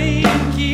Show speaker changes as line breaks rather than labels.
mãe que.